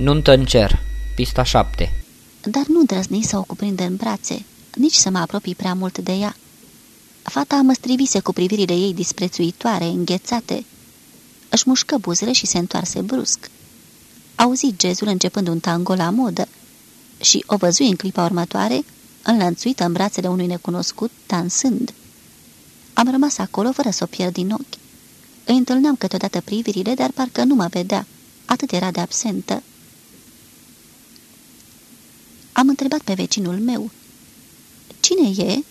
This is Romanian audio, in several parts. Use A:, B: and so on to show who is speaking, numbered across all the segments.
A: Nuntă în cer, pista 7
B: Dar nu îndrăzni să o cuprindă în brațe, nici să mă apropii prea mult de ea. Fata mă strivise cu privirile ei disprețuitoare, înghețate. Își mușcă buzele și se întoarse brusc. Auzi jazul începând un tango la modă și o văzui în clipa următoare, înlănțuită în brațele unui necunoscut, dansând. Am rămas acolo fără să o pierd din ochi. Îi întâlneam câteodată privirile, dar parcă nu mă vedea. Atât era de absentă. Am întrebat pe vecinul meu. Cine e?"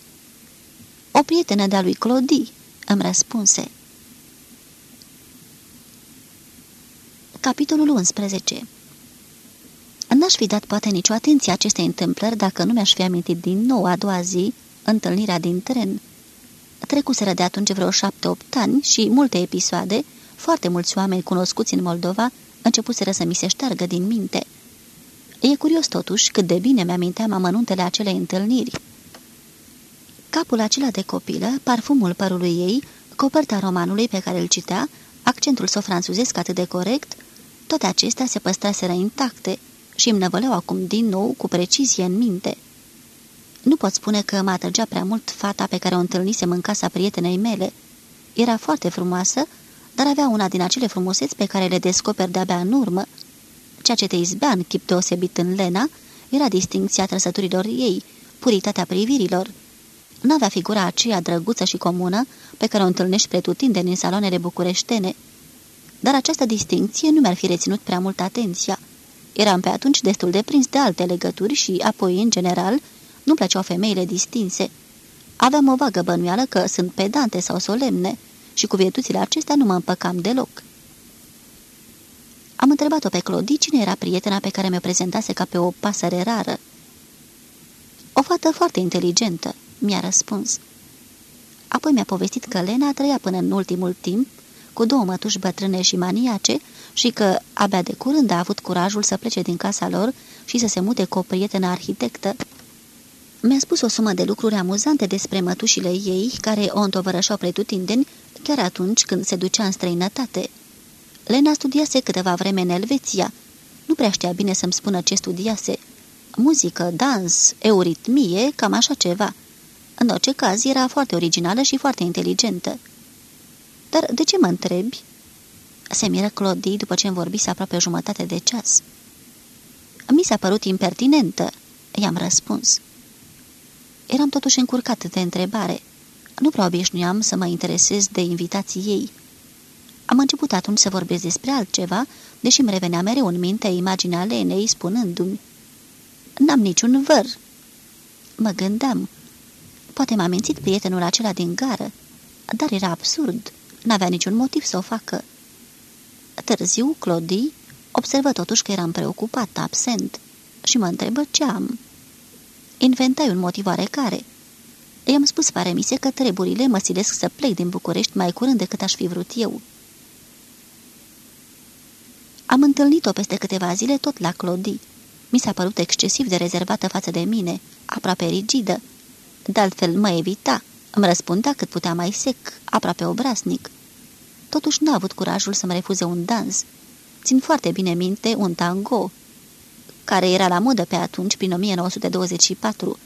B: O prietenă de-a lui Clodi," îmi răspunse. Capitolul 11 N-aș fi dat poate nicio atenție acestei întâmplări dacă nu mi-aș fi amintit din nou a doua zi întâlnirea din tren. Trecuseră de atunci vreo șapte-opt ani și multe episoade, foarte mulți oameni cunoscuți în Moldova, începuseră să mi se șteargă din minte. E curios totuși cât de bine mi-aminteam amănuntele acelei întâlniri. Capul acela de copilă, parfumul părului ei, coperta romanului pe care îl citea, accentul său franțuzesc atât de corect, toate acestea se păstraseră intacte și îmi năvăleau acum din nou cu precizie în minte. Nu pot spune că mă atrăgea prea mult fata pe care o întâlnisem în casa prietenei mele. Era foarte frumoasă, dar avea una din acele frumuseți pe care le descoperi de-abia în urmă. Ceea ce te izbea în chip deosebit în Lena era distinția trăsăturilor ei, puritatea privirilor. N-avea figura aceea drăguță și comună pe care o întâlnești pretutindeni în saloanele bucureștene. Dar această distinție nu mi-ar fi reținut prea mult atenția. Eram pe atunci destul de prins de alte legături și, apoi, în general, nu plăceau femeile distinse. Aveam o vagă bănuială că sunt pedante sau solemne și cu virtuțile acestea nu mă împăcam deloc. Am întrebat-o pe Clodi cine era prietena pe care mi-o prezentase ca pe o pasăre rară. O fată foarte inteligentă, mi-a răspuns. Apoi mi-a povestit că Lena trăia până în ultimul timp cu două mătuși bătrâne și maniace și că abia de curând a avut curajul să plece din casa lor și să se mute cu o prietenă arhitectă. Mi-a spus o sumă de lucruri amuzante despre mătușile ei, care o întovărășau pretutindeni chiar atunci când se ducea în străinătate. Lena studiase câteva vreme în Elveția. Nu prea știa bine să-mi spună ce studiase. Muzică, dans, euritmie, cam așa ceva. În orice caz, era foarte originală și foarte inteligentă. Dar de ce mă întrebi?" Se miră Clodii după ce-mi vorbise aproape jumătate de ceas. Mi s-a părut impertinentă," i-am răspuns. Eram totuși încurcat de întrebare. Nu prea obișnuiam să mă interesez de invitații ei. Am început atunci să vorbesc despre altceva, deși îmi revenea mereu în minte imaginea Lenei spunându-mi N-am niciun văr." Mă gândeam. Poate m-a mințit prietenul acela din gară, dar era absurd. N-avea niciun motiv să o facă. Târziu, Clodii observă totuși că eram preocupat, absent, și mă întrebă ce am. Inventai un motiv oarecare. I-am spus paremise că treburile mă silesc să plec din București mai curând decât aș fi vrut eu. Am întâlnit-o peste câteva zile tot la Clodii. Mi s-a părut excesiv de rezervată față de mine, aproape rigidă. De altfel mă evita, îmi răspundea cât putea mai sec, aproape obraznic. Totuși n-a avut curajul să-mi refuze un dans. Țin foarte bine minte un tango, care era la modă pe atunci, prin 1924.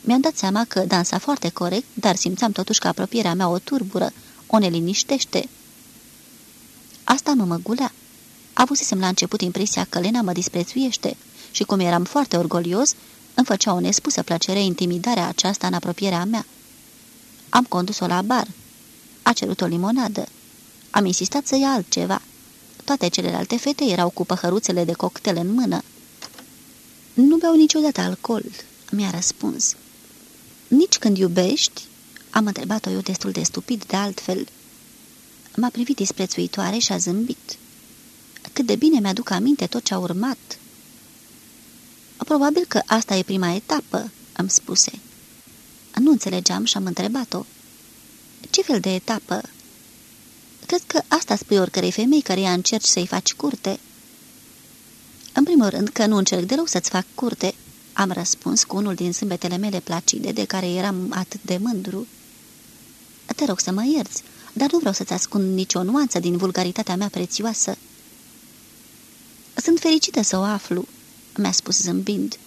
B: Mi-am dat seama că dansa foarte corect, dar simțeam totuși că apropierea mea o turbură, o neliniștește. Asta mă măgulea. Avusesem la început impresia că Lena mă disprețuiește și cum eram foarte orgolios, îmi făcea o nespusă plăcere intimidarea aceasta în apropierea mea. Am condus-o la bar. A cerut o limonadă. Am insistat să ia altceva. Toate celelalte fete erau cu păhăruțele de cocktail în mână. Nu beau niciodată alcool, mi-a răspuns. Nici când iubești? Am întrebat-o eu destul de stupid de altfel. M-a privit disprețuitoare și a zâmbit. Cât de bine mi-aduc aminte tot ce a urmat. Probabil că asta e prima etapă, îmi spuse. Nu înțelegeam și am întrebat-o. Ce fel de etapă? Cred că asta spui oricărei femei care ea încerci să-i faci curte. În primul rând că nu încerc deloc să-ți fac curte, am răspuns cu unul din sâmbetele mele placide de care eram atât de mândru. Te rog să mă ierți, dar nu vreau să-ți ascund nicio nuanță din vulgaritatea mea prețioasă. Sunt fericită să o aflu, mi-a spus zâmbind,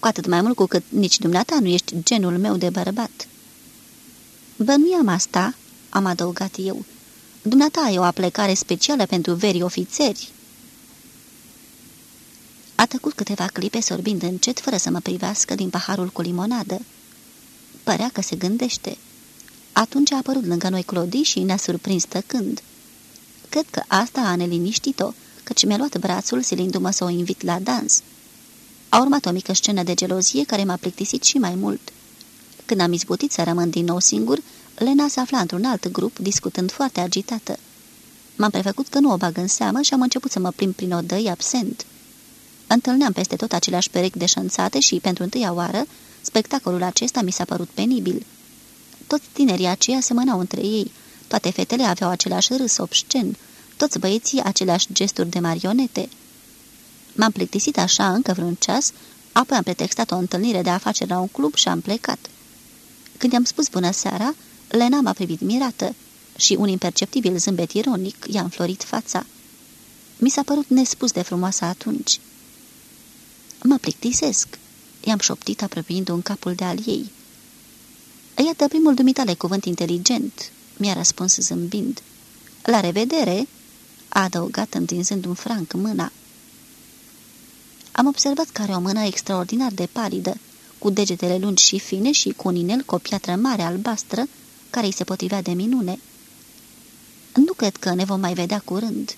B: cu atât mai mult cu cât nici dumneata nu ești genul meu de bărbat. Bănuiam asta, am adăugat eu. Dumneata ai o aplecare specială pentru veri ofițeri. A tăcut câteva clipe sorbind încet, fără să mă privească din paharul cu limonadă. Părea că se gândește. Atunci a apărut lângă noi Clodi și ne-a surprins tăcând. Cred că asta a neliniștit-o, căci mi-a luat brațul silindu-mă să o invit la dans. A urmat o mică scenă de gelozie care m-a plictisit și mai mult. Când am izbutit să rămân din nou singur, Lena se afla într-un alt grup, discutând foarte agitată. M-am prefăcut că nu o bag în seamă și am început să mă plimb prin odăi absent. Întâlneam peste tot aceleași perechi de șanțate și, pentru întâia oară, spectacolul acesta mi s-a părut penibil. Toți tinerii aceia semănau între ei, toate fetele aveau același râs obscen, toți băieții aceleași gesturi de marionete. M-am plictisit așa încă vreun ceas, apoi am pretextat o întâlnire de afaceri la un club și am plecat. Când i-am spus bună seara, Lena m-a privit mirată și un imperceptibil zâmbet ironic i-a înflorit fața. Mi s-a părut nespus de frumoasă atunci. Mă plictisesc, i-am șoptit apropiindu un capul de al ei. Iată primul dumitale cuvânt inteligent, mi-a răspuns zâmbind. La revedere, a adăugat întinzând un franc mâna. Am observat că are o mână extraordinar de palidă, cu degetele lungi și fine și cu un inel cu o piatră mare albastră, care îi se potrivea de minune. Nu cred că ne vom mai vedea curând,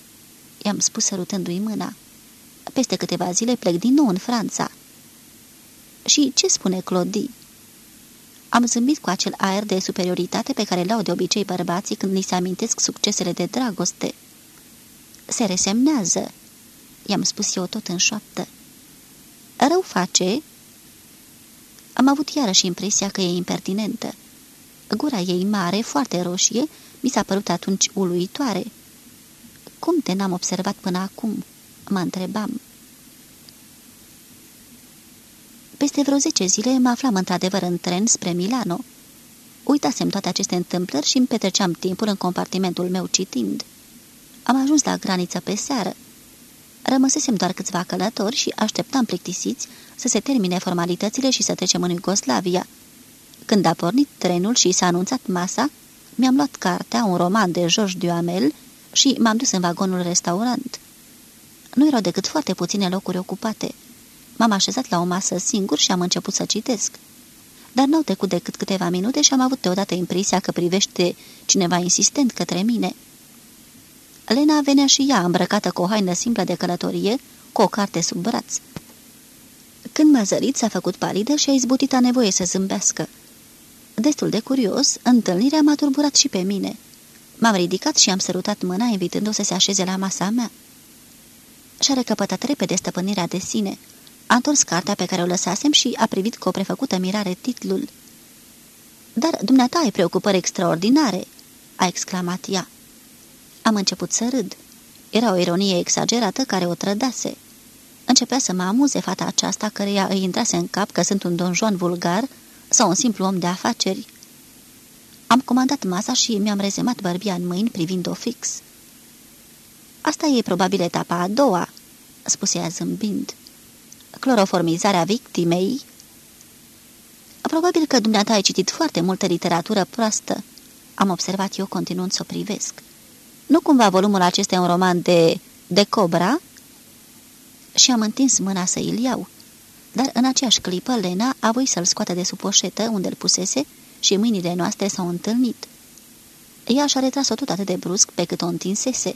B: i-am spus sărutându-i mâna. Peste câteva zile plec din nou în Franța. Și ce spune Clodii? Am zâmbit cu acel aer de superioritate pe care l-au de obicei bărbații când li se amintesc succesele de dragoste. Se resemnează, i-am spus eu tot în șoaptă. Rău face? Am avut iarăși impresia că e impertinentă. Gura ei mare, foarte roșie, mi s-a părut atunci uluitoare. Cum te n-am observat până acum?" mă întrebam. Peste vreo zece zile mă aflam într-adevăr în tren spre Milano. Uitasem toate aceste întâmplări și îmi petreceam timpul în compartimentul meu citind. Am ajuns la graniță pe seară. Rămăsesem doar câțiva călători și așteptam plictisiți să se termine formalitățile și să trecem în Iugoslavia. Când a pornit trenul și s-a anunțat masa, mi-am luat cartea, un roman de George Duhamel și m-am dus în vagonul restaurant. Nu erau decât foarte puține locuri ocupate. M-am așezat la o masă singur și am început să citesc. Dar n-au trecut decât câteva minute și am avut deodată impresia că privește cineva insistent către mine. Lena venea și ea îmbrăcată cu o haină simplă de călătorie, cu o carte sub braț. Când m-a zărit, s-a făcut palidă și a izbutit a nevoie să zâmbească. Destul de curios, întâlnirea m-a turburat și pe mine. M-am ridicat și am sărutat mâna, invitându-o să se așeze la masa mea. Și-a recăpătat repede stăpânirea de sine. A întors cartea pe care o lăsasem și a privit cu o prefăcută mirare titlul. Dar dumneata ai preocupări extraordinare!" a exclamat ea. Am început să râd. Era o ironie exagerată care o trădase. Începea să mă amuze fata aceasta căreia îi intrase în cap că sunt un donjon vulgar sau un simplu om de afaceri. Am comandat masa și mi-am rezemat bărbia în mâini privind-o fix. Asta e probabil etapa a doua," spuse ea zâmbind. Cloroformizarea victimei." Probabil că dumneata ai citit foarte multă literatură proastă," am observat eu continuând să o privesc. Nu cumva volumul acesta e un roman de... de Cobra?" Și am întins mâna să îl iau. Dar în aceeași clipă, Lena a voit să-l scoată de sub poșetă unde îl pusese și mâinile noastre s-au întâlnit. Ea și-a retras-o tot atât de brusc pe cât o întinsese.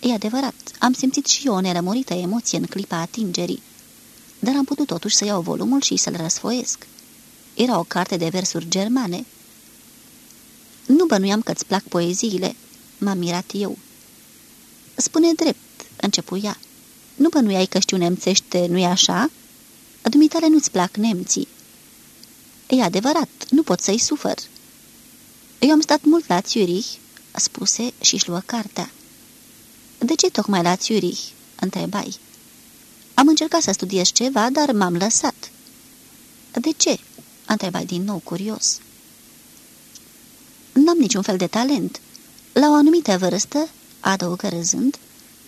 B: E adevărat, am simțit și eu o nerămurită emoție în clipa atingerii, dar am putut totuși să iau volumul și să-l răsfoiesc. Era o carte de versuri germane. Nu bănuiam că-ți plac poeziile, m-am mirat eu. Spune drept, începu ea. Nu bănuiai că știu nemțește, nu-i așa?" Dumitale nu-ți plac nemții." E adevărat, nu pot să-i sufăr." Eu am stat mult la Zurich," spuse și-și luă cartea. De ce tocmai la Zurich?" întrebai. Am încercat să studiez ceva, dar m-am lăsat." De ce?" întrebai din nou curios. N-am niciun fel de talent. La o anumită vârstă, adăugă râzând,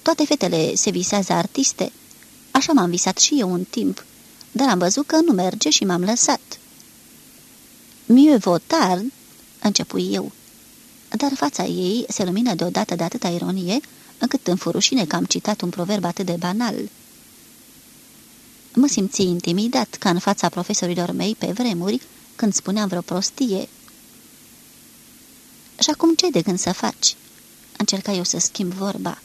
B: Toate fetele se visează artiste. Așa m-am visat și eu un timp, dar am văzut că nu merge și m-am lăsat. Mieux votar, începui eu. Dar fața ei se lumină deodată de atâta ironie, încât în furușine că am citat un proverb atât de banal. Mă simți intimidat ca în fața profesorilor mei pe vremuri, când spuneam vreo prostie. Și acum ce de gând să faci?" Încerca eu să schimb vorba.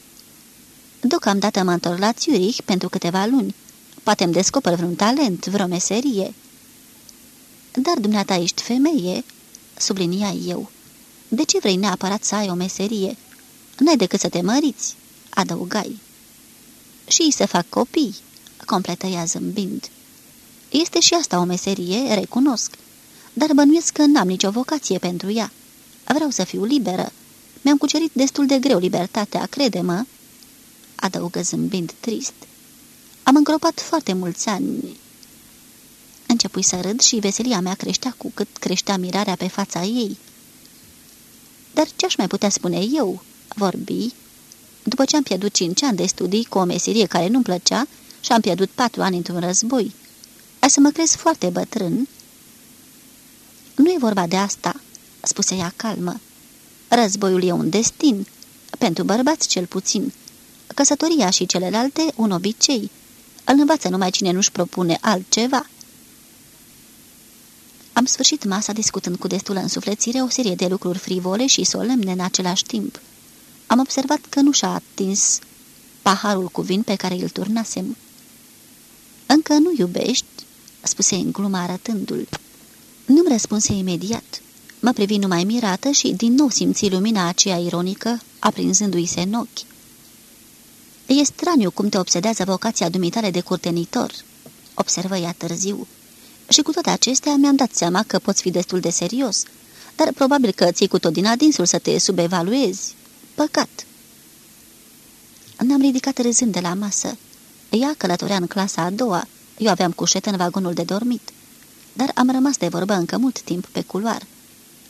B: Deocamdată mă întorc la Zurich pentru câteva luni. Poate îmi descoper vreun talent, vreo meserie." Dar dumneata ești femeie," sublinia eu. De ce vrei neapărat să ai o meserie? N-ai decât să te măriți," adăugai. Și să fac copii," completă ea zâmbind. Este și asta o meserie, recunosc, dar bănuiesc că n-am nicio vocație pentru ea. Vreau să fiu liberă. Mi-am cucerit destul de greu libertatea, crede-mă," adăugă zâmbind trist. Am îngropat foarte mulți ani." Începui să râd și veselia mea creștea cu cât creștea mirarea pe fața ei. Dar ce-aș mai putea spune eu?" vorbi. După ce am pierdut cinci ani de studii cu o meserie care nu-mi plăcea și am pierdut patru ani într-un război, ai să mă crezi foarte bătrân?" Nu e vorba de asta," spuse ea calmă. Războiul e un destin, pentru bărbați cel puțin. Căsătoria și celelalte un obicei. Îl învață numai cine nu-și propune altceva." Am sfârșit masa discutând cu destulă însuflețire o serie de lucruri frivole și solemne în același timp. Am observat că nu și-a atins paharul cu vin pe care îl turnasem. Încă nu iubești?" spuse în glumă arătându-l. Nu-mi răspunse imediat. Mă privi numai mirată și din nou simți lumina aceea ironică, aprinzându-i se în ochi. E straniu cum te obsedează vocația dumitale de curtenitor," observă ea târziu. Și cu toate acestea mi-am dat seama că poți fi destul de serios, dar probabil că ții cu tot din adinsul să te subevaluezi. Păcat!" Ne-am ridicat râzând de la masă. Ea călătorea în clasa a doua, eu aveam cușet în vagonul de dormit. Dar am rămas de vorbă încă mult timp pe culoar.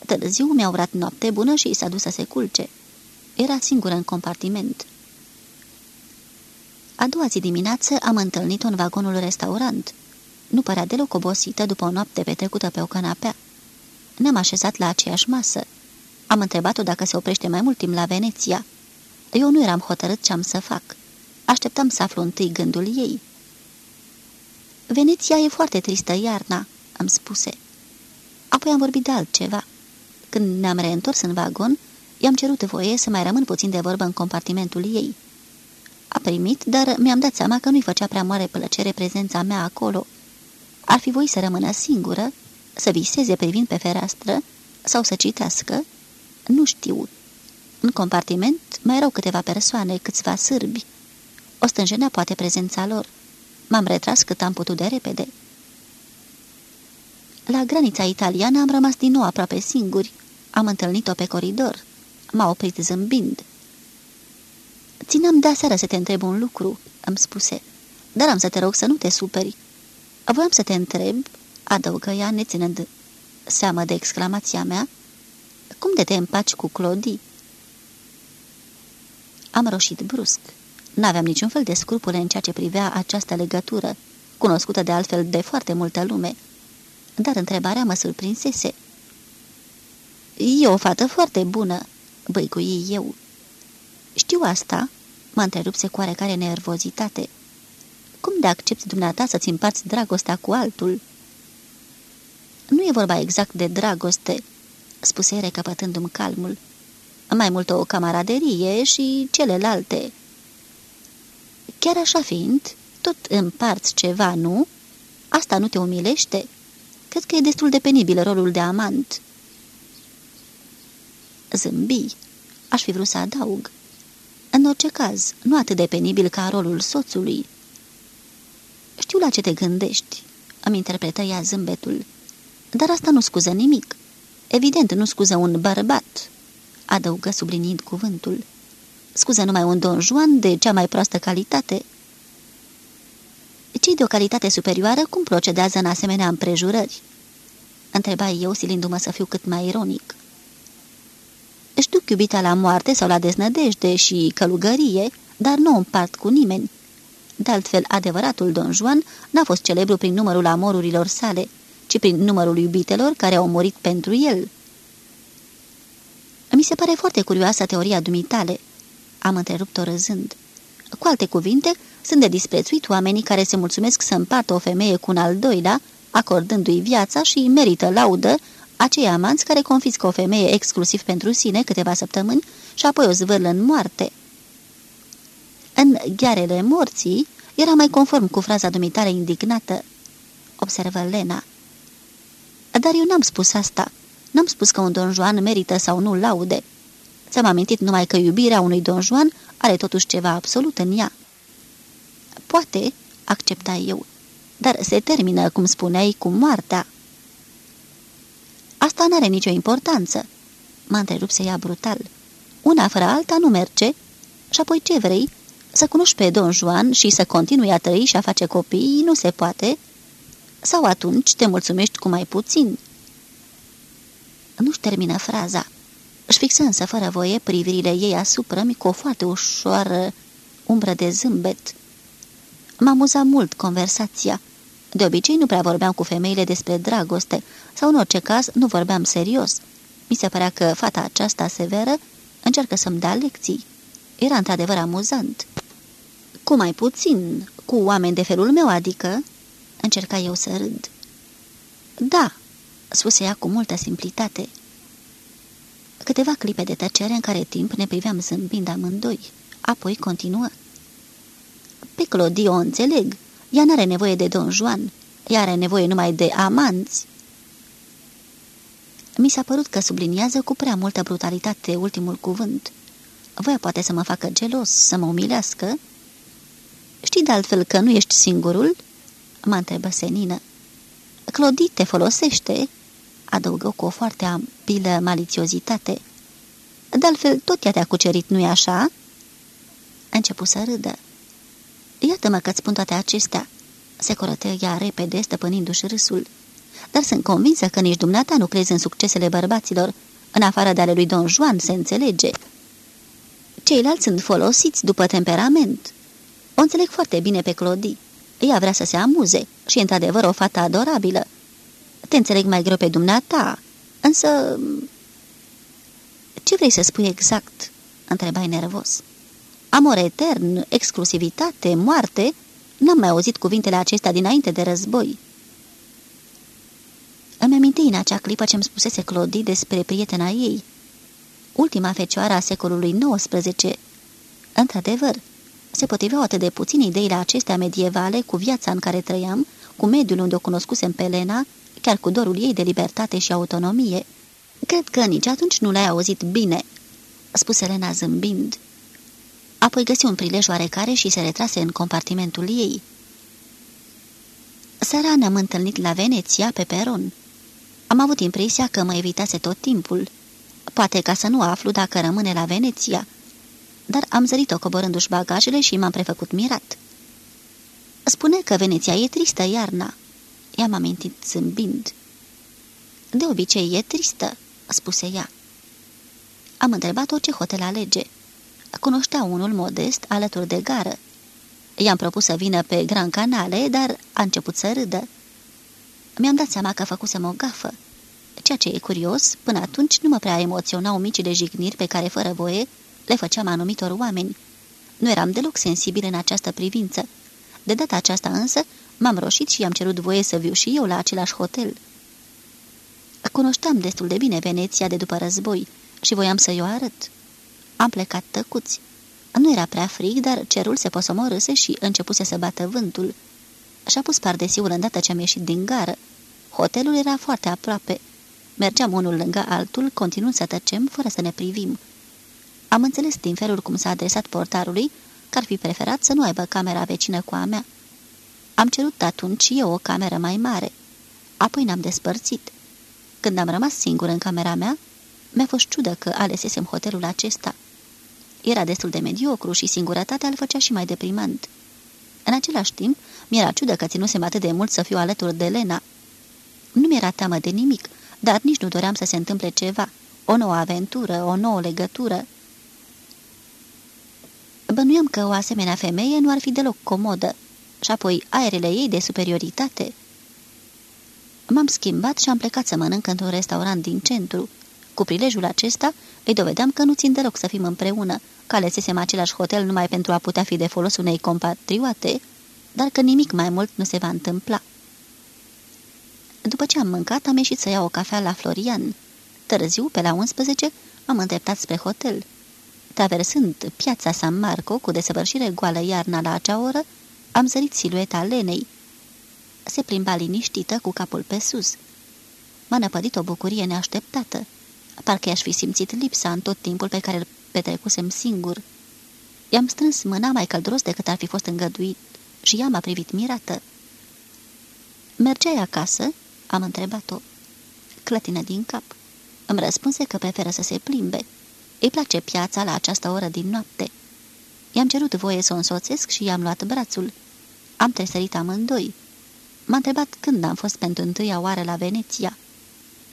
B: Târziu mi-a urat noapte bună și s-a dus să se culce. Era singură în compartiment. A doua zi dimineață am întâlnit-o în vagonul restaurant. Nu părea deloc obosită după o noapte petrecută pe o canapea. Ne-am așezat la aceeași masă. Am întrebat-o dacă se oprește mai mult timp la Veneția. Eu nu eram hotărât ce am să fac. Așteptam să aflu întâi gândul ei. Veneția e foarte tristă iarna, am spuse. Apoi am vorbit de altceva. Când ne-am reîntors în vagon, i-am cerut voie să mai rămân puțin de vorbă în compartimentul ei. A primit, dar mi-am dat seama că nu-i făcea prea mare plăcere prezența mea acolo. Ar fi voi să rămână singură, să viseze privind pe fereastră sau să citească? Nu știu. În compartiment mai erau câteva persoane, câțiva sârbi. O stânjenea poate prezența lor. M-am retras cât am putut de repede. La granița italiană am rămas din nou aproape singuri. Am întâlnit-o pe coridor. M-a oprit zâmbind. Țineam de aseară să te întreb un lucru," îmi spuse, dar am să te rog să nu te superi. Voiam să te întreb," adăugă ea, neținând seamă de exclamația mea, cum de te împaci cu Clodii?" Am roșit brusc. N-aveam niciun fel de scrupule în ceea ce privea această legătură, cunoscută de altfel de foarte multă lume. Dar întrebarea mă surprinsese. E o fată foarte bună," băicui eu. Știu asta," mă întrerupse cu oarecare nervozitate. Cum de accepti dumneata să-ți împarți dragostea cu altul?" Nu e vorba exact de dragoste," spuse recăpătându-mi calmul. Mai mult o camaraderie și celelalte." Chiar așa fiind, tot împarți ceva, nu? Asta nu te umilește? Cred că e destul de penibil rolul de amant." Zâmbi. Aș fi vrut să adaug. În orice caz, nu atât de penibil ca rolul soțului. Știu la ce te gândești, îmi interpretă ea zâmbetul. Dar asta nu scuză nimic. Evident, nu scuză un bărbat, adăugă sublinind cuvântul. Scuză numai un don Juan de cea mai proastă calitate. Cei de o calitate superioară cum procedează în asemenea împrejurări? Întreba eu, silindu-mă să fiu cât mai ironic. Își duc iubita la moarte sau la deznădejde și călugărie, dar nu o împart cu nimeni. De altfel, adevăratul Don Juan n-a fost celebru prin numărul amorurilor sale, ci prin numărul iubitelor care au murit pentru el. Mi se pare foarte curioasă teoria dumitale. Am întrerupt-o râzând. Cu alte cuvinte, sunt de disprețuit oamenii care se mulțumesc să împartă o femeie cu un al doilea, acordându-i viața și merită laudă acei amanți care confiscă o femeie exclusiv pentru sine câteva săptămâni și apoi o zvârlă în moarte. În ghearele morții era mai conform cu fraza dumitare indignată, observă Lena. Dar eu n-am spus asta. N-am spus că un Don Juan merită sau nu laude. Ți-am amintit numai că iubirea unui Don Juan are totuși ceva absolut în ea. Poate, accepta eu, dar se termină, cum spuneai, cu moartea. Asta n-are nicio importanță, mă întrerupse ea brutal. Una fără alta nu merge. Și apoi ce vrei? Să cunoști pe Don Juan și să continui a trăi și a face copii nu se poate? Sau atunci te mulțumești cu mai puțin?" Nu-și termină fraza. Își fixă însă fără voie privirile ei asupra-mi cu o foarte ușoară umbră de zâmbet. M-a amuzat mult conversația. De obicei nu prea vorbeam cu femeile despre dragoste, sau în orice caz nu vorbeam serios. Mi se părea că fata aceasta severă încearcă să-mi dea lecții. Era într-adevăr amuzant. Cu mai puțin, cu oameni de felul meu, adică... Încerca eu să râd. Da, spuse ea cu multă simplitate. Câteva clipe de tăcere în care timp ne priveam zâmbind amândoi. Apoi continuă. Pe Clodie o înțeleg. Ea n-are nevoie de Don Juan. Ea are nevoie numai de amanți. Mi s-a părut că subliniază cu prea multă brutalitate ultimul cuvânt. Voia poate să mă facă gelos, să mă umilească. Știi de altfel că nu ești singurul?" mă întrebă senină. Clodit te folosește?" adăugă cu o foarte ambilă malițiozitate. De altfel, tot ea te-a cucerit, nu-i așa?" A început să râdă. Iată-mă că-ți spun toate acestea." Se corătă ea repede, stăpânindu-și râsul. Dar sunt convinsă că nici dumneata nu crezi în succesele bărbaților. În afară de ale lui Don Juan, se înțelege. Ceilalți sunt folosiți după temperament. O înțeleg foarte bine pe Clodie. Ea vrea să se amuze și e într-adevăr o fată adorabilă. Te înțeleg mai greu pe dumneata, însă... Ce vrei să spui exact?" întrebai nervos. Amor etern, exclusivitate, moarte? N-am mai auzit cuvintele acestea dinainte de război." Îmi aminti în acea clipă ce-mi spusese Clodie despre prietena ei, ultima fecioară a secolului XIX. Într-adevăr, se potriveau atât de puțin ideile acestea medievale cu viața în care trăiam, cu mediul unde o cunoscusem pe Lena, chiar cu dorul ei de libertate și autonomie. Cred că nici atunci nu l-ai auzit bine," spuse Lena zâmbind. Apoi găsi un prilej oarecare și se retrase în compartimentul ei. Seara ne-am întâlnit la Veneția, pe peron. Am avut impresia că mă evitase tot timpul. Poate ca să nu aflu dacă rămâne la Veneția. Dar am zărit-o coborându-și bagajele și m-am prefăcut mirat. Spune că Veneția e tristă iarna. I-am amintit zâmbind. De obicei e tristă, spuse ea. Am întrebat-o ce hotel alege. Cunoștea unul modest alături de gară. I-am propus să vină pe Gran Canale, dar a început să râdă. Mi-am dat seama că făcusem o gafă. Ceea ce e curios, până atunci nu mă prea emoționau micile jigniri pe care, fără voie, le făceam anumitor oameni. Nu eram deloc sensibil în această privință. De data aceasta însă, m-am roșit și i-am cerut voie să viu și eu la același hotel. Cunoșteam destul de bine Veneția de după război și voiam să-i o arăt. Am plecat tăcuți. Nu era prea frig, dar cerul se posomorâse și începuse să bată vântul. Și-a pus pardesiul îndată ce am ieșit din gară. Hotelul era foarte aproape. Mergeam unul lângă altul, continuând să tăcem, fără să ne privim. Am înțeles din felul cum s-a adresat portarului că ar fi preferat să nu aibă camera vecină cu a mea. Am cerut atunci eu o cameră mai mare. Apoi ne-am despărțit. Când am rămas singur în camera mea, mi-a fost ciudă că alesesem hotelul acesta. Era destul de mediocru și singurătatea îl făcea și mai deprimant. În același timp, mi-era ciudă că ținusem atât de mult să fiu alături de Lena. Nu mi-era teamă de nimic, dar nici nu doream să se întâmple ceva, o nouă aventură, o nouă legătură. Bănuiam că o asemenea femeie nu ar fi deloc comodă și apoi aerele ei de superioritate. M-am schimbat și am plecat să mănânc într-un restaurant din centru. Cu prilejul acesta îi dovedeam că nu țin deloc să fim împreună, că alesesem același hotel numai pentru a putea fi de folos unei compatrioate, dar că nimic mai mult nu se va întâmpla. După ce am mâncat, am ieșit să iau o cafea la Florian. Târziu, pe la 11, am îndreptat spre hotel. Traversând piața San Marco cu desăvârșire goală iarna la acea oră, am zărit silueta Lenei. Se plimba liniștită cu capul pe sus. M-a năpădit o bucurie neașteptată. Parcă i-aș fi simțit lipsa în tot timpul pe care îl petrecusem singur. I-am strâns mâna mai călduros decât ar fi fost îngăduit și ea m-a privit mirată. Mergeai acasă?" am întrebat-o. Clătină din cap. Îmi răspunse că preferă să se plimbe. Îi place piața la această oră din noapte. I-am cerut voie să o însoțesc și i-am luat brațul. Am tresărit amândoi. M-a întrebat când am fost pentru întâia oară la Veneția.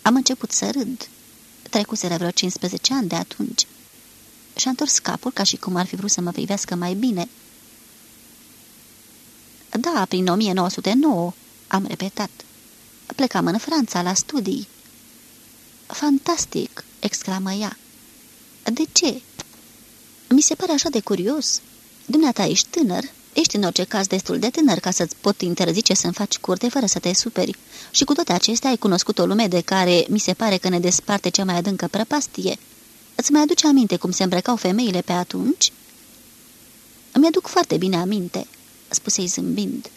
B: Am început să râd. Trecuseră vreo 15 ani de atunci. Și-a întors capul ca și cum ar fi vrut să mă privească mai bine. Da, prin 1909, am repetat. Plecam în Franța la studii. Fantastic, exclamă ea. De ce? Mi se pare așa de curios. Dumneata ești tânăr, ești în orice caz destul de tânăr ca să-ți pot interzice să-mi faci curte fără să te superi. Și cu toate acestea ai cunoscut o lume de care mi se pare că ne desparte cea mai adâncă prăpastie. Îți mai aduce aminte cum se îmbrăcau femeile pe atunci? Îmi aduc foarte bine aminte, spuse-i zâmbind.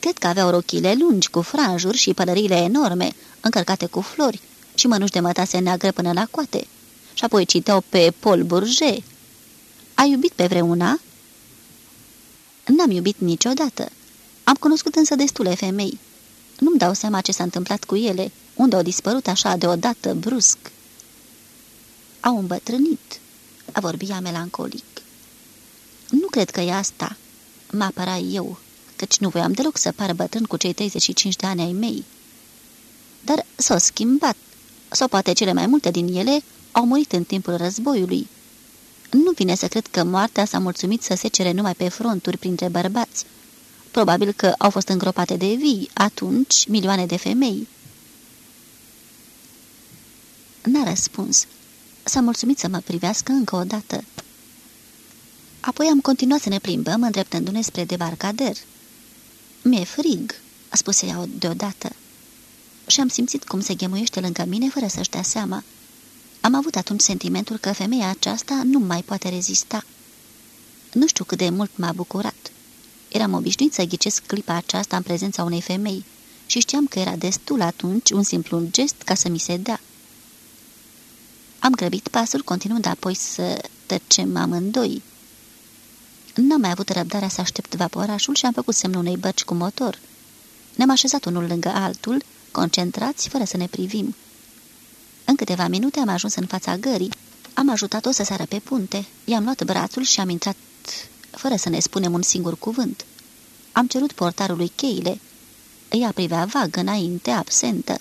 B: Cred că aveau rochile lungi, cu franjuri și pălările enorme, încărcate cu flori și mănuși de mătase neagră până la coate. Și apoi citeau pe Paul Bourget. Ai iubit pe vreuna?" N-am iubit niciodată. Am cunoscut însă destule femei. Nu-mi dau seama ce s-a întâmplat cu ele, unde au dispărut așa deodată, brusc. Au îmbătrânit, a vorbit melancolic. Nu cred că e asta, mă apăra eu, căci nu voiam deloc să par bătrân cu cei 35 de ani ai mei. Dar s-au schimbat, sau poate cele mai multe din ele au murit în timpul războiului. Nu vine să cred că moartea s-a mulțumit să se cere numai pe fronturi printre bărbați. Probabil că au fost îngropate de vii, atunci, milioane de femei. N-a răspuns. S-a mulțumit să mă privească încă o dată. Apoi am continuat să ne plimbăm, îndreptându-ne spre debarcader. Mi-e frig," a spus ea deodată. Și am simțit cum se ghemuiește lângă mine fără să-și dea seama. Am avut atunci sentimentul că femeia aceasta nu mai poate rezista. Nu știu cât de mult m-a bucurat. Eram obișnuit să ghicesc clipa aceasta în prezența unei femei și știam că era destul atunci un simplu gest ca să mi se dea. Am grăbit pasul, continuând apoi să tăcem amândoi. N-am mai avut răbdarea să aștept vaporașul și am făcut semnul unei bărci cu motor. Ne-am așezat unul lângă altul, concentrați, fără să ne privim. În câteva minute am ajuns în fața gării. Am ajutat-o să sară pe punte. I-am luat brațul și am intrat fără să ne spunem un singur cuvânt. Am cerut portarului cheile. Ea privea vagă înainte, absentă.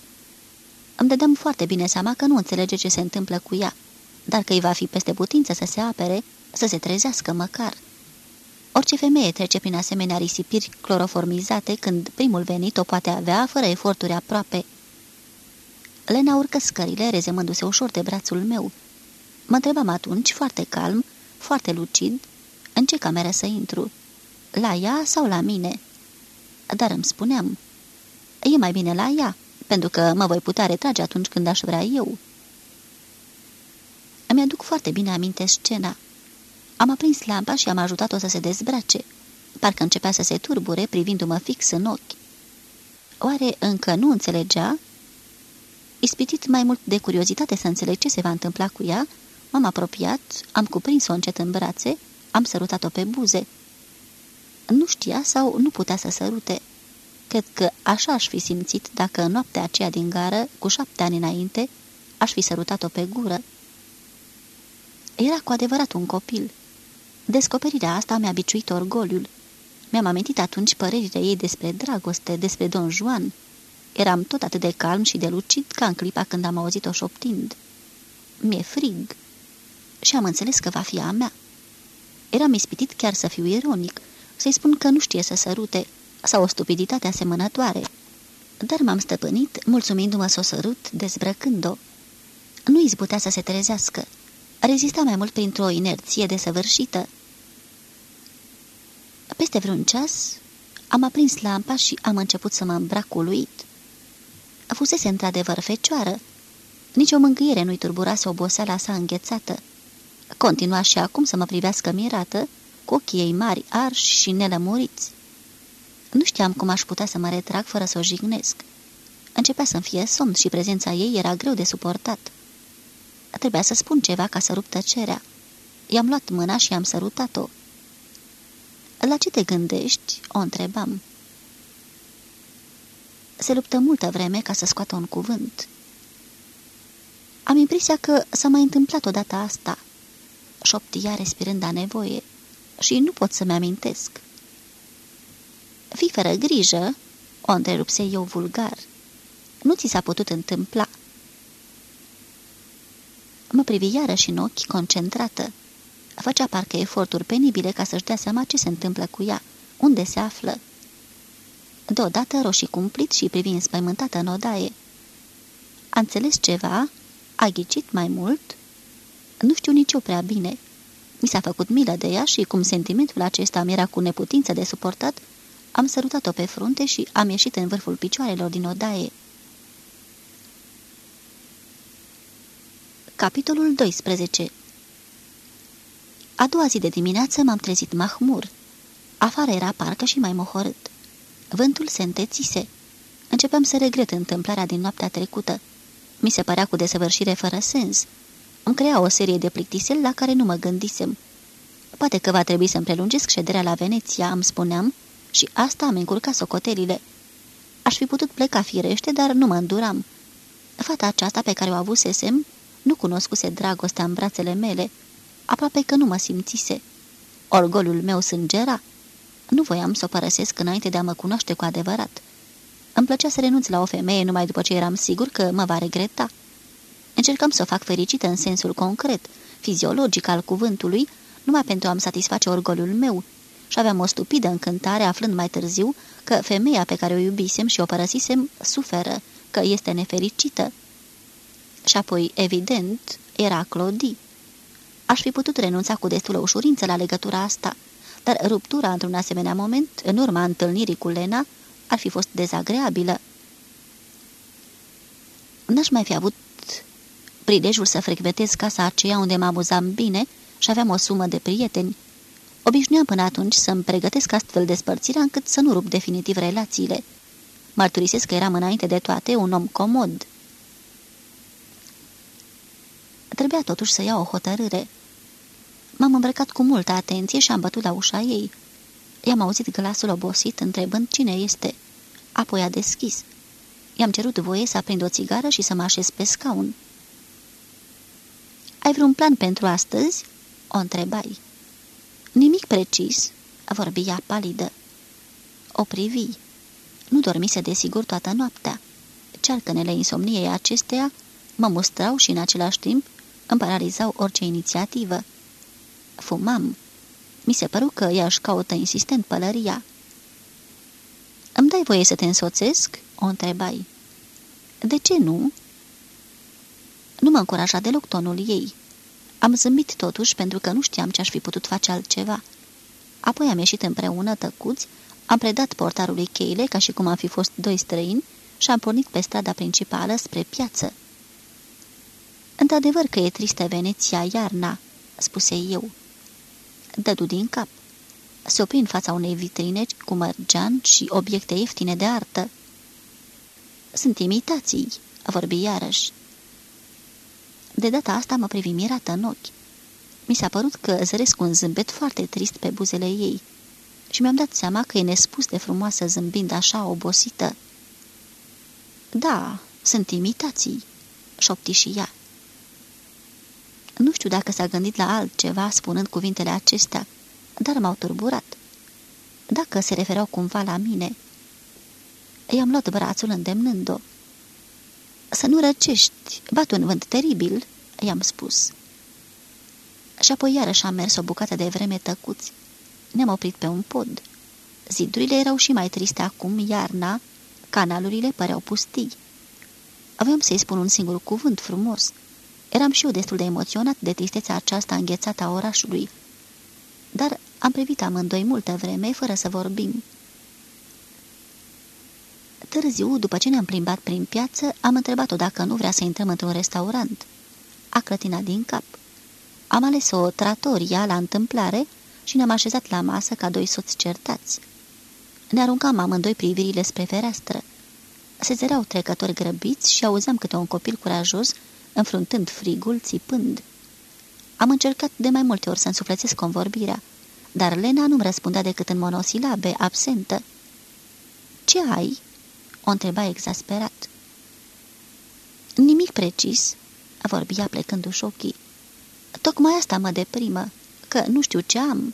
B: Îmi dădeam foarte bine seama că nu înțelege ce se întâmplă cu ea, dar că îi va fi peste putință să se apere, să se trezească măcar. Orice femeie trece prin asemenea risipiri cloroformizate când primul venit o poate avea fără eforturi aproape. Lena urcă scările, rezemându-se ușor de brațul meu. Mă întrebam atunci, foarte calm, foarte lucid, în ce cameră să intru, la ea sau la mine. Dar îmi spuneam, e mai bine la ea, pentru că mă voi putea retrage atunci când aș vrea eu. Îmi aduc foarte bine aminte scena. Am aprins lampa și am ajutat-o să se dezbrace. Parcă începea să se turbure privindu-mă fix în ochi. Oare încă nu înțelegea? Ispitit mai mult de curiozitate să înțeleg ce se va întâmpla cu ea, m-am apropiat, am cuprins-o încet în brațe, am sărutat-o pe buze. Nu știa sau nu putea să sărute. Cred că așa aș fi simțit dacă în noaptea aceea din gară, cu șapte ani înainte, aș fi sărutat-o pe gură. Era cu adevărat un copil. Descoperirea asta mi-a biciuit orgoliul. Mi-am amintit atunci părerile ei despre dragoste, despre Don Juan. Eram tot atât de calm și de lucid ca în clipa când am auzit-o șoptind. Mi-e frig. Și am înțeles că va fi a mea. Eram ispitit chiar să fiu ironic, să-i spun că nu știe să sărute, sau o stupiditate asemănătoare. Dar m-am stăpânit, mulțumindu-mă să o sărut, dezbrăcând-o. Nu izbutea să se trezească. Rezista mai mult printr-o inerție desăvârșită. Peste vreun ceas, am aprins lampa și am început să mă îmbrac uluit. Fusese într-adevăr fecioară. Nici o mângâiere nu-i turburase oboseala sa înghețată. Continua și acum să mă privească mirată, cu ochii ei mari, arși și nelămuriți. Nu știam cum aș putea să mă retrag fără să o jignesc. Începea să-mi fie somn și prezența ei era greu de suportat. Trebuia să spun ceva ca să rup tăcerea. I-am luat mâna și i-am sărutat-o. La ce te gândești?" o întrebam. Se luptă multă vreme ca să scoată un cuvânt. Am impresia că s-a mai întâmplat odată asta, șoptia respirând a nevoie, și nu pot să-mi amintesc. Fii fără grijă, o întrerupse eu vulgar. Nu ți s-a putut întâmpla. Mă privi iarăși în ochi, concentrată. Făcea parcă eforturi penibile ca să-și dea seama ce se întâmplă cu ea, unde se află. Deodată roșii cumplit și privi înspăimântată în odaie. A înțeles ceva? A ghicit mai mult? Nu știu nici eu prea bine. Mi s-a făcut milă de ea și, cum sentimentul acesta mi era cu neputință de suportat, am sărutat-o pe frunte și am ieșit în vârful picioarelor din odaie. Capitolul 12 A doua zi de dimineață m-am trezit mahmur. Afară era parcă și mai mohorât. Vântul se întețise. Începeam să regret întâmplarea din noaptea trecută. Mi se părea cu desăvârșire fără sens. Îmi crea o serie de plictiseli la care nu mă gândisem. Poate că va trebui să-mi prelungesc șederea la Veneția, îmi spuneam, și asta am încurcat socotelile. Aș fi putut pleca firește, dar nu mă înduram. Fata aceasta pe care o avusesem nu cunoscuse dragostea în brațele mele, aproape că nu mă simțise. Orgolul meu sângera. Nu voiam să o părăsesc înainte de a mă cunoaște cu adevărat. Îmi plăcea să renunț la o femeie numai după ce eram sigur că mă va regreta. Încercam să o fac fericită în sensul concret, fiziologic al cuvântului, numai pentru a-mi satisface orgolul meu, și aveam o stupidă încântare aflând mai târziu că femeia pe care o iubisem și o părăsisem suferă, că este nefericită. Și apoi, evident, era Clodii. Aș fi putut renunța cu destulă ușurință la legătura asta, dar ruptura într-un asemenea moment, în urma întâlnirii cu Lena, ar fi fost dezagreabilă. N-aș mai fi avut prilejul să frecventez casa aceea unde mă amuzam bine și aveam o sumă de prieteni. Obișnuiam până atunci să-mi pregătesc astfel despărțirea încât să nu rup definitiv relațiile. Mărturisesc că eram înainte de toate un om comod. Trebuia totuși să iau o hotărâre. M-am îmbrăcat cu multă atenție și am bătut la ușa ei. I-am auzit glasul obosit, întrebând cine este. Apoi a deschis. I-am cerut voie să aprind o țigară și să mă așez pe scaun. Ai vreun plan pentru astăzi?" o întrebai. Nimic precis," vorbia palidă. O privi. Nu dormise desigur toată noaptea. Cearcănele insomniei acesteia mă mustrau și în același timp îmi paralizau orice inițiativă. Fumam. Mi se păru că ea își caută insistent pălăria. Îmi dai voie să te însoțesc?" o întrebai. De ce nu?" Nu mă încuraja deloc tonul ei. Am zâmbit totuși pentru că nu știam ce aș fi putut face altceva. Apoi am ieșit împreună tăcuți, am predat portarului cheile ca și cum am fi fost doi străini și am pornit pe strada principală spre piață. Într-adevăr că e tristă Veneția iarna," spuse eu. Dădu din cap. Se opri în fața unei vitrine cu mărgean și obiecte ieftine de artă. Sunt imitații," vorbi iarăși. De data asta mă privi mirată în ochi. Mi s-a părut că zăresc un zâmbet foarte trist pe buzele ei și mi-am dat seama că e nespus de frumoasă zâmbind așa obosită. Da, sunt imitații," șopti și ea. Nu știu dacă s-a gândit la altceva spunând cuvintele acestea, dar m-au turburat. Dacă se refereau cumva la mine... I-am luat brațul îndemnând-o. Să nu răcești, bat un vânt teribil," i-am spus. Și apoi iarăși am mers o bucată de vreme tăcuți. Ne-am oprit pe un pod. Zidurile erau și mai triste acum, iarna, canalurile păreau pustii. Aveam să-i spun un singur cuvânt frumos. Eram și eu destul de emoționat de tristețea aceasta înghețată a orașului. Dar am privit amândoi multă vreme, fără să vorbim. Târziu, după ce ne-am plimbat prin piață, am întrebat-o dacă nu vrea să intrăm într-un restaurant. A clătinat din cap. Am ales o tratoria la întâmplare și ne-am așezat la masă ca doi soți certați. Ne aruncam amândoi privirile spre fereastră. Se zăreau trecători grăbiți și auzeam câte un copil curajos, înfruntând frigul, țipând. Am încercat de mai multe ori să însuflețesc convorbirea, dar Lena nu-mi răspundea decât în monosilabe, absentă. Ce ai?" o întreba exasperat. Nimic precis," vorbia plecându-și ochii. Tocmai asta mă deprimă, că nu știu ce am."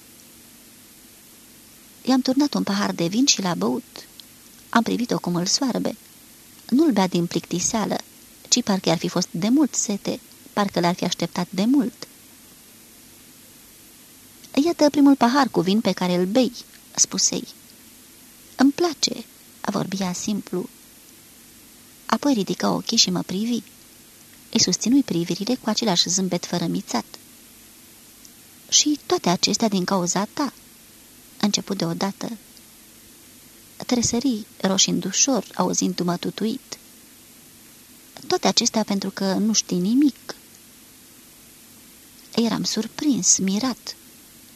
B: I-am turnat un pahar de vin și l-a băut. Am privit-o cum îl soarbe. Nu-l bea din plictiseală, ci parcă ar fi fost de mult sete, parcă l-ar fi așteptat de mult. Iată primul pahar cu vin pe care îl bei," spusei. Îmi place," a vorbia simplu. Apoi ridică ochii și mă privi. Îi susținui privirile cu același zâmbet fărămițat. Și toate acestea din cauza ta," început deodată. Tresării, roșind ușor, auzindu-mă tutuit. Toate acestea pentru că nu știi nimic. Eram surprins, mirat.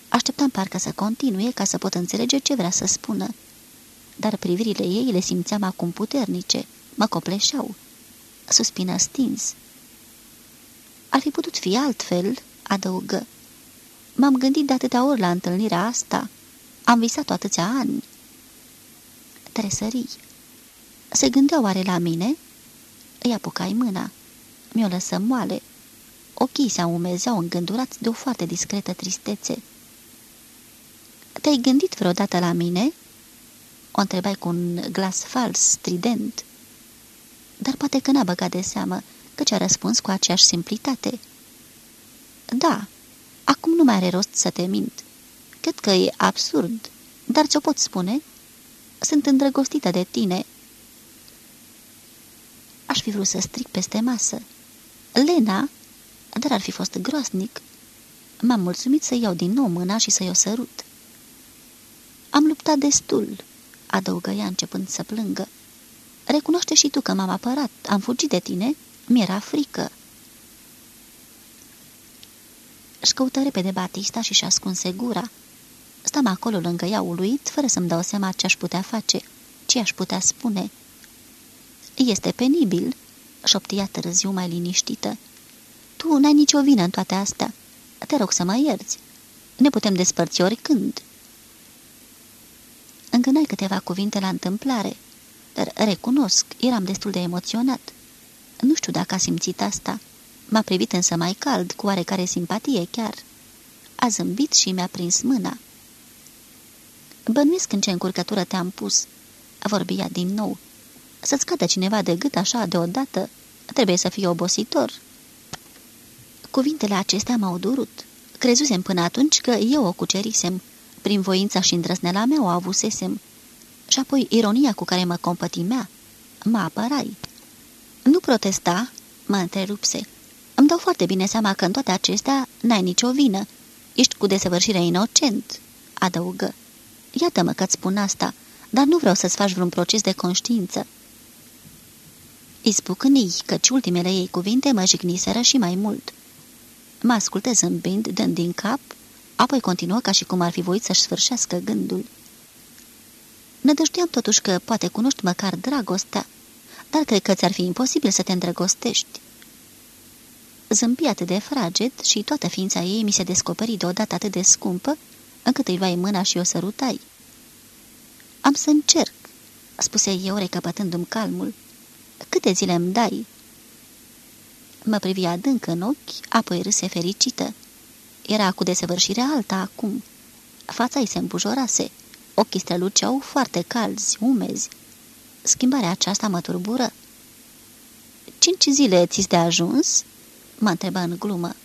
B: Așteptam parcă să continue ca să pot înțelege ce vrea să spună. Dar privirile ei le simțeam acum puternice, mă copleșeau. Suspină stins. Ar fi putut fi altfel, adăugă. M-am gândit de atâtea ori la întâlnirea asta. Am visat-o atâția ani. Tresării. Se gândea oare la mine? Îi apucai mâna. Mi-o lăsă moale. Ochii se umezeau îngândurați de o foarte discretă tristețe. Te-ai gândit vreodată la mine?" O întrebai cu un glas fals, strident. Dar poate că n-a băgat de seamă, căci a răspuns cu aceeași simplitate. Da, acum nu mai are rost să te mint. Cred că e absurd, dar ți-o pot spune? Sunt îndrăgostită de tine." Aș fi vrut să stric peste masă. Lena, dar ar fi fost groasnic. M-am mulțumit să iau din nou mâna și să-i o sărut. Am luptat destul, adăugă ea începând să plângă. Recunoaște și tu că m-am apărat, am fugit de tine, mi-era frică. Își căută repede Batista și și-a ascunse gura. Stam acolo lângă ea uluit, fără să-mi dau seama ce aș putea face, ce aș putea spune. Este penibil, șoptia târziu mai liniștită. Tu n-ai nicio vină în toate astea. Te rog să mă ierți. Ne putem despărți oricând. Îngânai câteva cuvinte la întâmplare, dar recunosc, eram destul de emoționat. Nu știu dacă a simțit asta. M-a privit însă mai cald, cu oarecare simpatie chiar. A zâmbit și mi-a prins mâna. Bănuiesc în ce încurcătură te-am pus. Vorbia din nou. Să-ți cadă cineva de gât așa deodată, trebuie să fie obositor. Cuvintele acestea m-au durut. Crezusem până atunci că eu o cucerisem, prin voința și îndrăznela mea o avusesem. Și apoi ironia cu care mă compătimea. Mă apărai. Nu protesta, mă întrerupse. Îmi dau foarte bine seama că în toate acestea n-ai nicio vină. Ești cu desăvârșire inocent, adăugă. Iată-mă că-ți spun asta, dar nu vreau să-ți faci vreun proces de conștiință. Îi spucânii, căci ultimele ei cuvinte mă jigniseră și mai mult. Mă ascultă zâmbind, dând din cap Apoi continuă ca și cum ar fi voit să-și sfârșească gândul. Nădăjduiam totuși că poate cunoști măcar dragostea, dar cred că ți-ar fi imposibil să te îndrăgostești. Zâmbi atât de fraged și toată ființa ei mi se descoperi deodată atât de scumpă, încât îi luai mâna și o sărutai. Am să încerc, spuse eu recăpătându-mi calmul. Câte zile îmi dai? Mă privi adânc în ochi, apoi râse fericită. Era cu desăvârșire alta acum. Fața îi se îmbujorase. Ochii străluceau foarte calzi, umezi. Schimbarea aceasta mă turbură. Cinci zile ți de ajuns?" mă întrebă în glumă.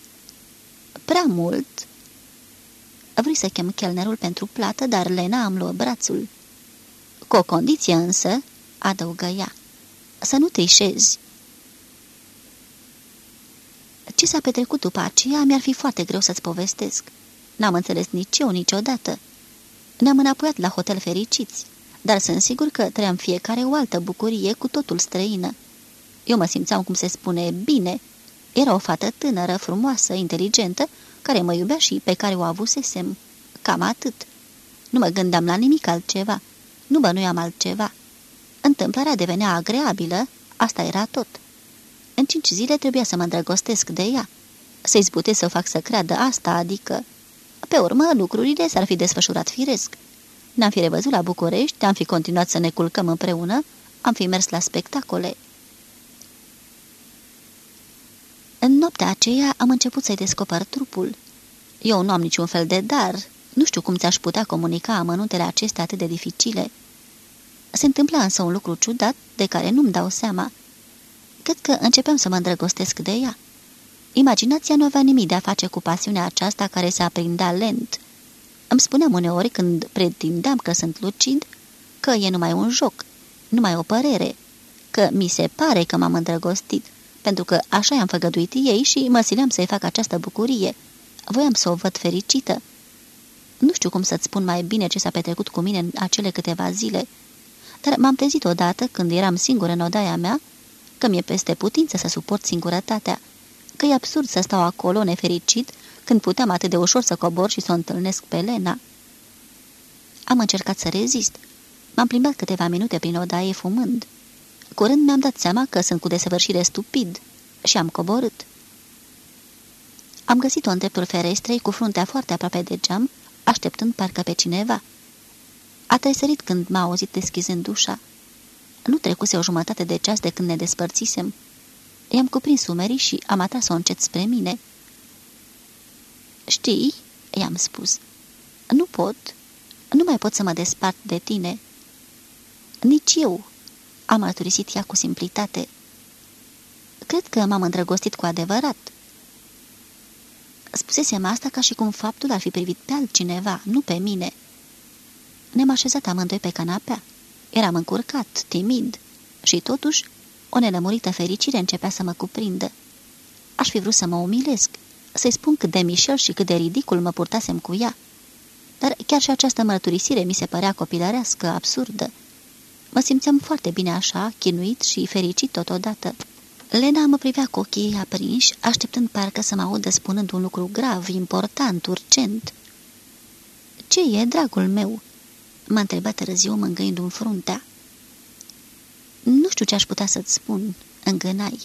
B: Prea mult. Vrei să chem chelnerul pentru plată, dar Lena îmi luă brațul. Cu o condiție însă, adăugă ea, să nu trișezi. Ce s-a petrecut după aceea mi-ar fi foarte greu să-ți povestesc. N-am înțeles nici eu niciodată. Ne-am înapoiat la hotel fericiți, dar sunt sigur că trăiam fiecare o altă bucurie cu totul străină. Eu mă simțeam, cum se spune, bine. Era o fată tânără, frumoasă, inteligentă, care mă iubea și pe care o avusesem. Cam atât. Nu mă gândeam la nimic altceva. Nu bănuiam altceva. Întâmplarea devenea agreabilă, asta era tot. În cinci zile trebuia să mă îndrăgostesc de ea. Să-i zbute să o fac să creadă asta, adică... Pe urmă, lucrurile s-ar fi desfășurat firesc. Ne-am fi revăzut la București, am fi continuat să ne culcăm împreună, am fi mers la spectacole. În noaptea aceea am început să-i descoper trupul. Eu nu am niciun fel de dar, nu știu cum ți-aș putea comunica amănuntele acestea atât de dificile. Se întâmpla însă un lucru ciudat de care nu-mi dau seama. Cred că începeam să mă îndrăgostesc de ea. Imaginația nu avea nimic de a face cu pasiunea aceasta care se aprindea lent. Îmi spuneam uneori când pretindeam că sunt lucid, că e numai un joc, numai o părere, că mi se pare că m-am îndrăgostit, pentru că așa i-am făgăduit ei și mă sileam să-i fac această bucurie. Voiam să o văd fericită. Nu știu cum să-ți spun mai bine ce s-a petrecut cu mine în acele câteva zile, dar m-am trezit odată, când eram singură în odaia mea, că mi-e peste putință să suport singurătatea, că e absurd să stau acolo nefericit când puteam atât de ușor să cobor și să o întâlnesc pe Lena. Am încercat să rezist. M-am plimbat câteva minute prin odaie fumând. Curând mi-am dat seama că sunt cu desăvârșire stupid și am coborât. Am găsit-o în dreptul ferestrei cu fruntea foarte aproape de geam, așteptând parcă pe cineva. A tresărit când m-a auzit deschizând ușa. Nu trecuse o jumătate de ceas de când ne despărțisem. I-am cuprins umerii și am atras-o încet spre mine. Știi, i-am spus, nu pot, nu mai pot să mă despart de tine. Nici eu, am mărturisit ea cu simplitate. Cred că m-am îndrăgostit cu adevărat. Spusesem asta ca și cum faptul ar fi privit pe altcineva, nu pe mine. Ne-am așezat amândoi pe canapea. Eram încurcat, timid și totuși o nelămurită fericire începea să mă cuprindă. Aș fi vrut să mă umilesc, să-i spun cât de mișel și cât de ridicul mă purtasem cu ea. Dar chiar și această mărturisire mi se părea copilărească, absurdă. Mă simțeam foarte bine așa, chinuit și fericit totodată. Lena mă privea cu ochii aprinși, așteptând parcă să mă audă spunând un lucru grav, important, urgent. Ce e, dragul meu?" M-a întrebat târziu mângâind un fruntea. Nu știu ce aș putea să-ți spun," îngânai.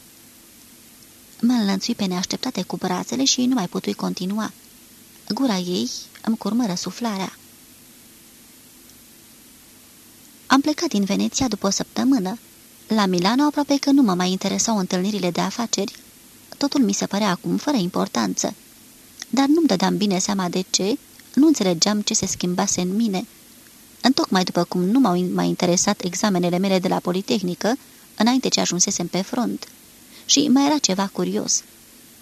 B: Mă înlănțui pe neașteptate cu brațele și nu mai putui continua. Gura ei îmi curmă suflarea. Am plecat din Veneția după o săptămână. La Milano aproape că nu mă mai interesau întâlnirile de afaceri. Totul mi se părea acum fără importanță. Dar nu-mi dădeam bine seama de ce, nu înțelegeam ce se schimbase în mine. Întocmai după cum nu m-au mai interesat examenele mele de la Politehnică, înainte ce ajunsesem pe front. Și mai era ceva curios.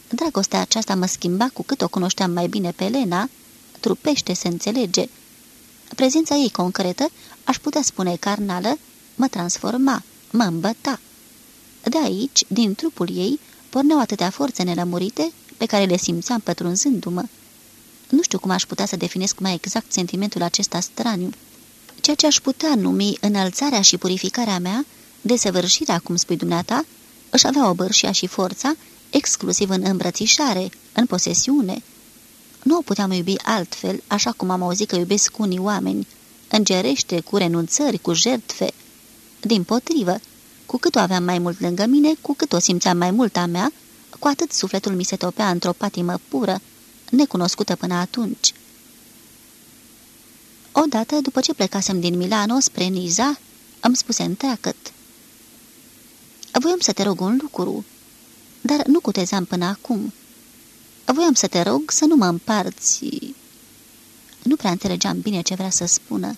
B: Dragostea aceasta mă schimba cu cât o cunoșteam mai bine pe Lena, trupește se înțelege. Prezența ei concretă, aș putea spune carnală, mă transforma, mă îmbăta. De aici, din trupul ei, porneau atâtea forțe nelămurite pe care le simțeam pătrunzându-mă. Nu știu cum aș putea să definesc mai exact sentimentul acesta straniu. Ceea ce aș putea numi înălțarea și purificarea mea, desăvârșirea, cum spui dumneata, își avea obârșia și forța exclusiv în îmbrățișare, în posesiune. Nu o puteam iubi altfel, așa cum am auzit că iubesc unii oameni, îngerește, cu renunțări, cu jertfe. Din potrivă, cu cât o aveam mai mult lângă mine, cu cât o simțeam mai mult a mea, cu atât sufletul mi se topea într-o patimă pură, necunoscută până atunci. Odată, după ce plecasem din Milano spre Niza, îmi spuse întreacăt. Voiam să te rog un lucru, dar nu cutezam până acum. Voiam să te rog să nu mă împarți. Nu prea înțelegeam bine ce vrea să spună.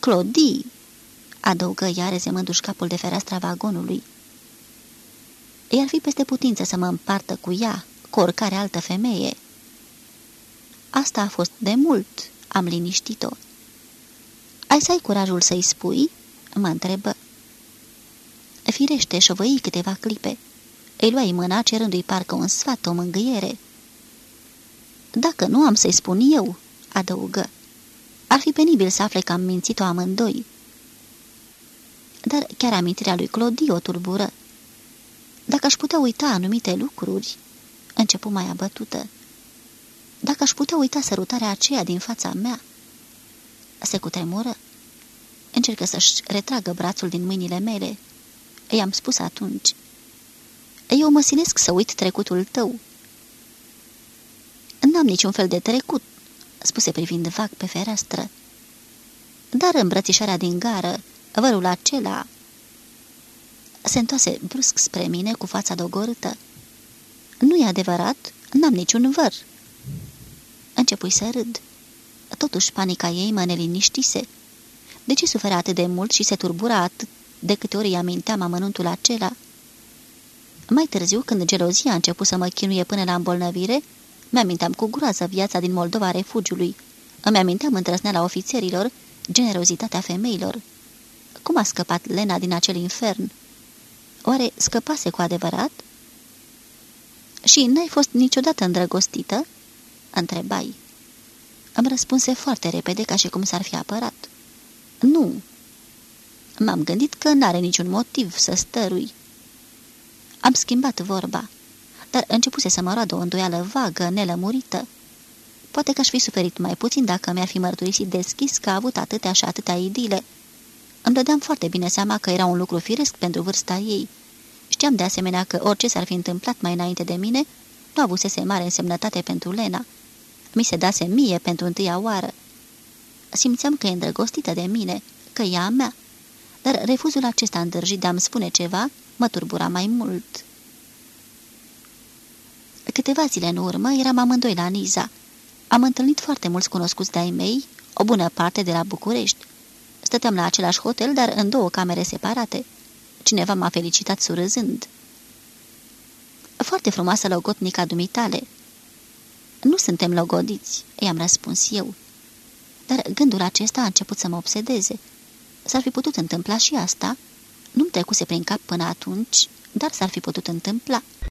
B: Clodii, adăugă ea rezemându-și capul de fereastra vagonului. I-ar fi peste putință să mă împartă cu ea, cu oricare altă femeie. Asta a fost de mult, am liniștit-o. Ai să ai curajul să-i spui?" mă întrebă. Firește, șovăi câteva clipe. Îi luai mâna cerându-i parcă un sfat, o mângâiere. Dacă nu am să-i spun eu," adăugă. Ar fi penibil să afle că am mințit-o amândoi. Dar chiar amintirea lui Clodi o turbură. Dacă aș putea uita anumite lucruri, începu mai abătută. Dacă aș putea uita sărutarea aceea din fața mea, se cutremură. Încercă să-și retragă brațul din mâinile mele. I-am spus atunci. Eu mă silesc să uit trecutul tău. N-am niciun fel de trecut, spuse privind vag pe fereastră. Dar îmbrățișarea din gară, vărul acela... Se întoase brusc spre mine cu fața dogorâtă. Nu-i adevărat, n-am niciun văr. Începui să râd. Totuși panica ei mă neliniștise. De ce suferea atât de mult și se turbura atât de câte ori îi aminteam amănuntul acela? Mai târziu, când gelozia a început să mă chinuie până la îmbolnăvire, mi-aminteam cu groază viața din Moldova refugiului. Îmi aminteam întrăsneala ofițerilor, generozitatea femeilor. Cum a scăpat Lena din acel infern? Oare scăpase cu adevărat? Și n-ai fost niciodată îndrăgostită?" Întrebai. Îmi răspunse foarte repede, ca și cum s-ar fi apărat. Nu. M-am gândit că n-are niciun motiv să stărui. Am schimbat vorba, dar începuse să mă roadă o îndoială vagă, nelămurită. Poate că aș fi suferit mai puțin dacă mi-ar fi mărturisit deschis că a avut atâtea și atâtea idile. Îmi dădeam foarte bine seama că era un lucru firesc pentru vârsta ei. Știam de asemenea că orice s-ar fi întâmplat mai înainte de mine, nu avusese mare însemnătate pentru Lena. Mi se dase mie pentru întâia oară. Simțeam că e îndrăgostită de mine, că e a mea, dar refuzul acesta îndrăjit de a-mi spune ceva mă turbura mai mult. Câteva zile în urmă eram amândoi la Niza. Am întâlnit foarte mulți cunoscuți de-ai mei, o bună parte de la București. Stăteam la același hotel, dar în două camere separate. Cineva m-a felicitat surâzând. Foarte frumoasă logotnica dumitale. Nu suntem logodiți, i-am răspuns eu. Dar gândul acesta a început să mă obsedeze. S-ar fi putut întâmpla și asta? Nu-mi trecuse prin cap până atunci, dar s-ar fi putut întâmpla.